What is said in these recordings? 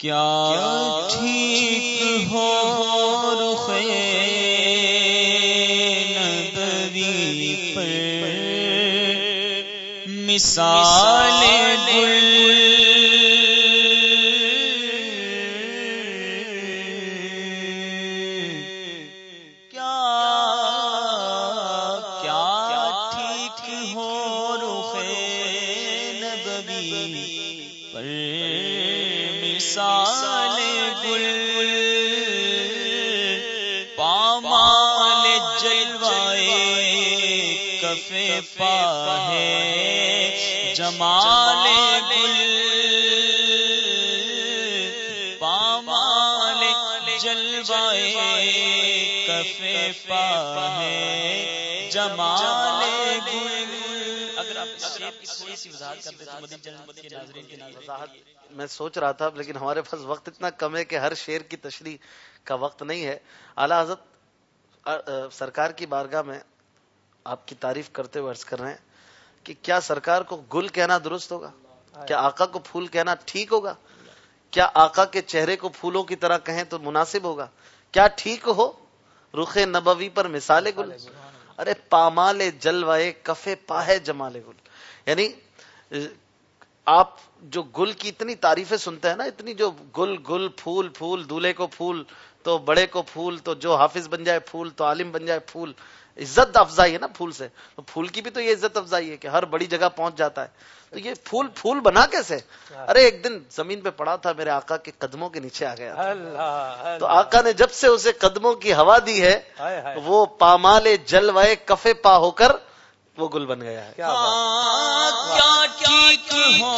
کیا ٹھیک ہو رخے نبوی پر؟ مثال گل پا ہے، جمال اگر آپ کی تھوڑی سی وضاحت تو مدین جنت کے ناظرین کے لیے۔ وضاحت میں سوچ رہا تھا، لیکن ہمارے پاس وقت اتنا کم ہے کہ ہر شعر کی تشریح کا وقت نہیں ہے۔ اعلیٰ حضرت سرکار کی بارگاہ میں آپ کی تعریف کرتے ہوئے عرض کر رہے ہیں کہ کیا سرکار کو گل کہنا درست ہوگا؟ کیا آقا کو پھول کہنا ٹھیک ہوگا؟ کیا آقا کے چہرے کو پھولوں کی طرح کہیں تو مناسب ہوگا؟ کیا ٹھیک ہو؟ رخ نبوی پر مثال گل۔ ارے پامال جلوائے کفے پاہے جمال گل۔ یعنی آپ جو گل کی اتنی تعریفیں سنتے ہیں نا اتنی جو گل گل پھول پھول دولہے کو پھول تو بڑے کو پھول تو جو حافظ بن جائے پھول تو عالم بن جائے پھول عزت افزائی ہے نا پھول سے۔ تو پھول کی بھی تو یہ عزت افزائی ہے کہ ہر بڑی جگہ پہنچ جاتا ہے۔ تو یہ پھول پھول بنا کیسے؟ ارے ایک دن زمین پہ پڑا تھا میرے آقا کے قدموں کے نیچے آ گیا تھا۔ تو آقا نے جب سے اسے قدموں کی ہوا دی ہے وہ پامال جلوائے کفے پا ہو کر وہ گل بن گیا ہے۔ کیا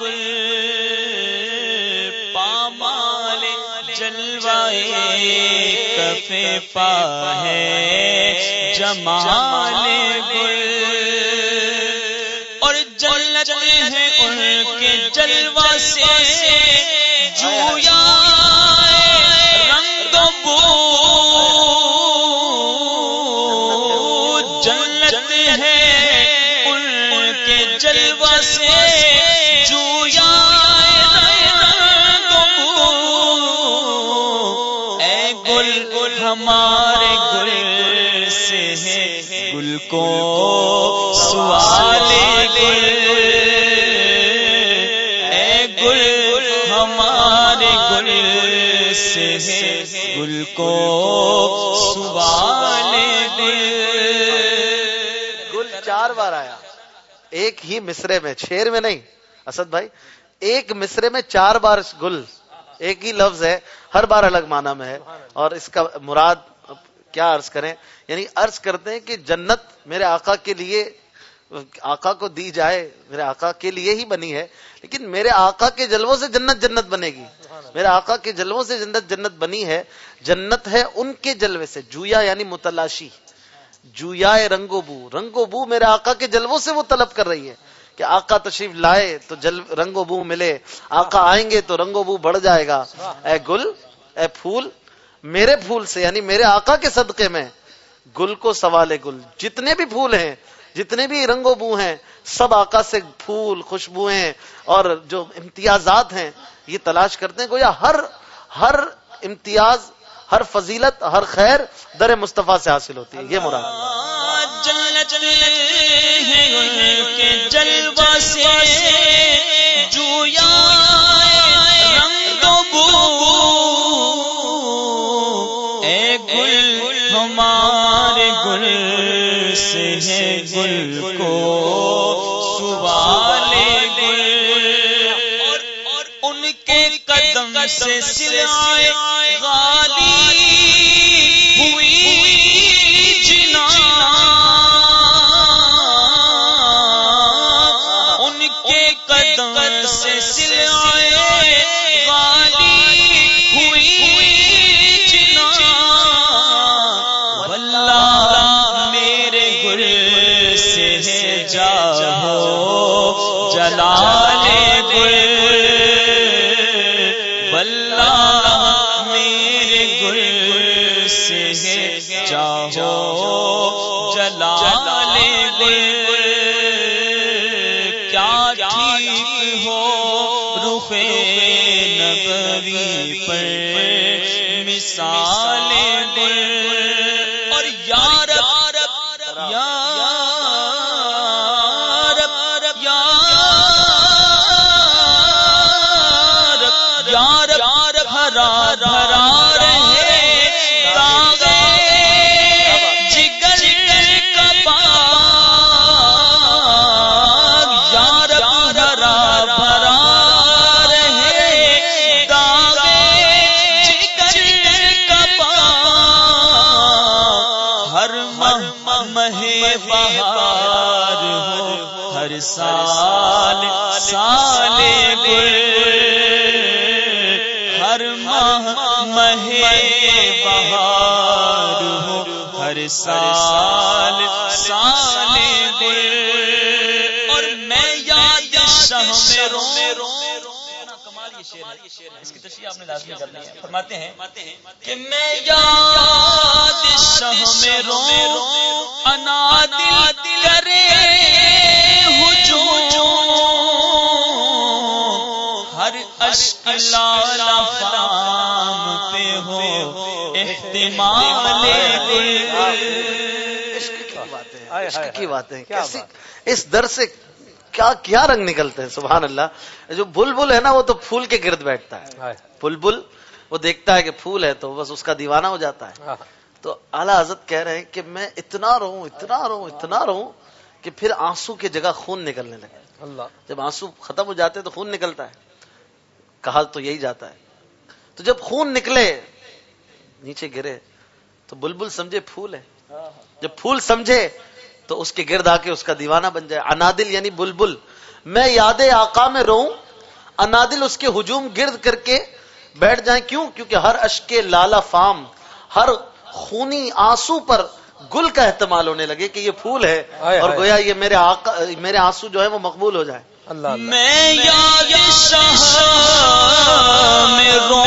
گل پامال جلوائے کفے پا ہے۔ جمال گل اور جلت ہے ان کے جلوہ سے جویا رنگ بو جلت ہے ان کے جلوہ سے جویا رنگ بو اے گل گل ہمارے سے ہے گل کو سوال گل۔ اے گل ہمارے گل سے ہے گل کو سوال گل۔ گل چار بار آیا۔ ایک ہی مصرے میں شیر میں نہیں۔ اسد بھائی ایک مصرے میں چار بار گل۔ ایک ہی لفظ ہے ہر بار الگ معنی میں ہے۔ اور اس کا مراد کیا عرض کریں؟ یعنی عرض کرتے ہیں کہ جنت میرے آقا کے لیے، آقا کو دی جائے، میرے آقا کے لیے ہی بنی ہے، لیکن میرے آقا کے جلووں سے جنت جنت بنے گی۔ میرے آقا کے جلووں سے جنت جنت بنی ہے، جنت ہے ان کے جلوے سے، جویا یعنی متلاشی۔ جویا رنگو بو رنگو بو میرے آقا کے جلووں سے وہ طلب کر رہی ہے کہ آقا تشریف لائے تو جل رنگو بو ملے۔ آقا آئیں گے تو رنگو بو بڑھ جائے گا۔ اے گل، اے پھول میرے پھول سے یعنی میرے آقا کے صدقے میں گل کو سوال گل، جتنے بھی پھول ہیں، جتنے بھی رنگ و بو ہیں، سب آقا سے پھول، خوشبوئیں اور جو امتیازات ہیں، یہ تلاش کرتے ہیں گویا ہر ہر امتیاز، ہر فضیلت، ہر خیر در مصطفیٰ سے حاصل ہوتی ہے، یہ مراد جنت ہے سے سلائے غالی ہوئی جنا ان کے قدم سے سلائے غالی ہوئی جنا واللہ میرے گل سے جا ہو جلال جلال نبوی پر مثال سال ہر ماہ مہ بہار ہو، ہر سال سال گل اور میں یاد شہ میں رو۔ اس کی تشریح آپ نے لازمی کرنی ہے۔ فرماتے ہیں کہ میں یاد لالا فام پہ ہو احتمال عشق کی باتیں اس در سے کیا کیا رنگ نکلتے ہیں؟ سبحان اللہ۔ جو بلبل ہے نا وہ تو پھول کے گرد بیٹھتا ہے۔ بلبل وہ دیکھتا ہے کہ پھول ہے تو بس اس کا دیوانہ ہو جاتا ہے۔ تو اعلیٰ حضرت کہہ رہے ہیں کہ میں اتنا رہوں اتنا رہوں اتنا رہوں کہ پھر آنسو کی جگہ خون نکلنے لگے اللہ۔ جب آنسو ختم ہو جاتے تو خون نکلتا ہے۔ کہا تو یہی جاتا ہے۔ تو جب خون نکلے نیچے گرے تو بلبل سمجھے پھول ہے جب پھول سمجھے تو اس کے گرد آ کے اس کا دیوانہ بن جائے۔ انادل یعنی بلبل۔ میں یاد آقا میں رہوں انادل اس کے ہجوم گرد کر کے بیٹھ جائیں۔ کیوں؟ کیونکہ ہر اشک لالا فام ہر خونی آنسو پر گل کا احتمال ہونے لگے کہ یہ پھول ہے۔ اور۔ گویا یہ میرے آقا میرے آنسو جو ہے وہ مقبول ہو جائے اللہ میں یاد شاہ میں رو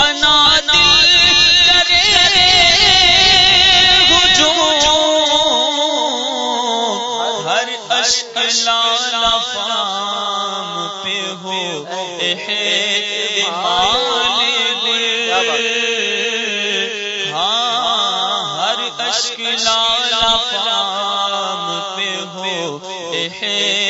انا دل کرے ہجوم ہر اشک لالا فام پہ ہو ہاں ہر اشک لالا فام احتمال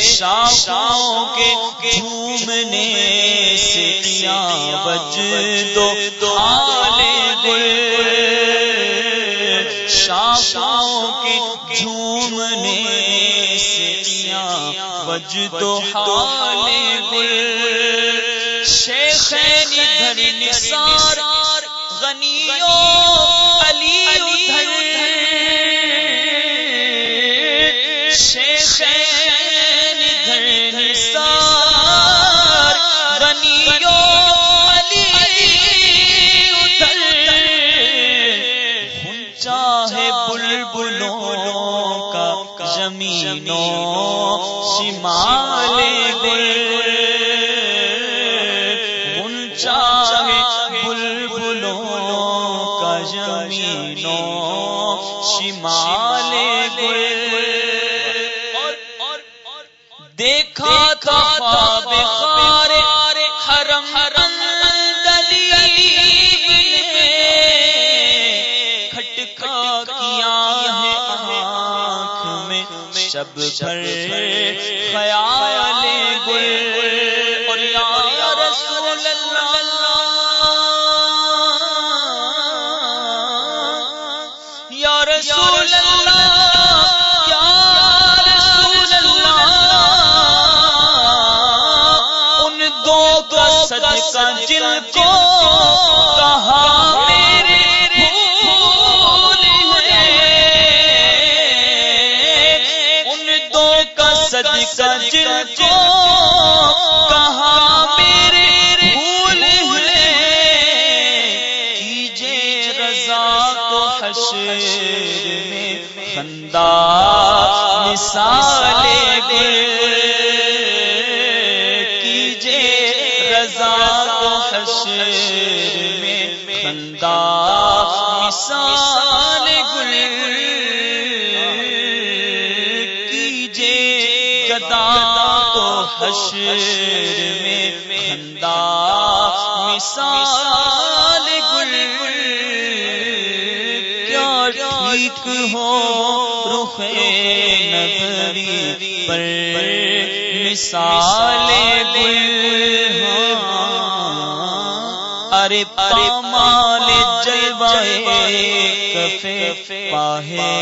شاخوں کے جھومنے سے بج دو حال گل۔ شاخوں کے جھومنے سے بج دو حال گل۔ شیخ نثار علی چاہے بلبلوں کا زمینوں شمال گل، ان چاہے بلبلوں کا زمینوں شمال گل۔ دیکھا تھا شب بھر خیال گل اور یا رسول اللہ یا رسول اللہ، ان دو کا صدقہ جن کو ان کا صدقہ جل کو کہاں میرے پھول ہے کیجے رضا کو حشر میں خندہ مثال گل۔ کیجے رضا کو حشر میں خندہ مثال حشر میں خندہ مثال گل کیا ٹھیک ہو رخ نگری پر؟ مثال گل ہاں۔ ارے پامال جلوائے کفے، پاہے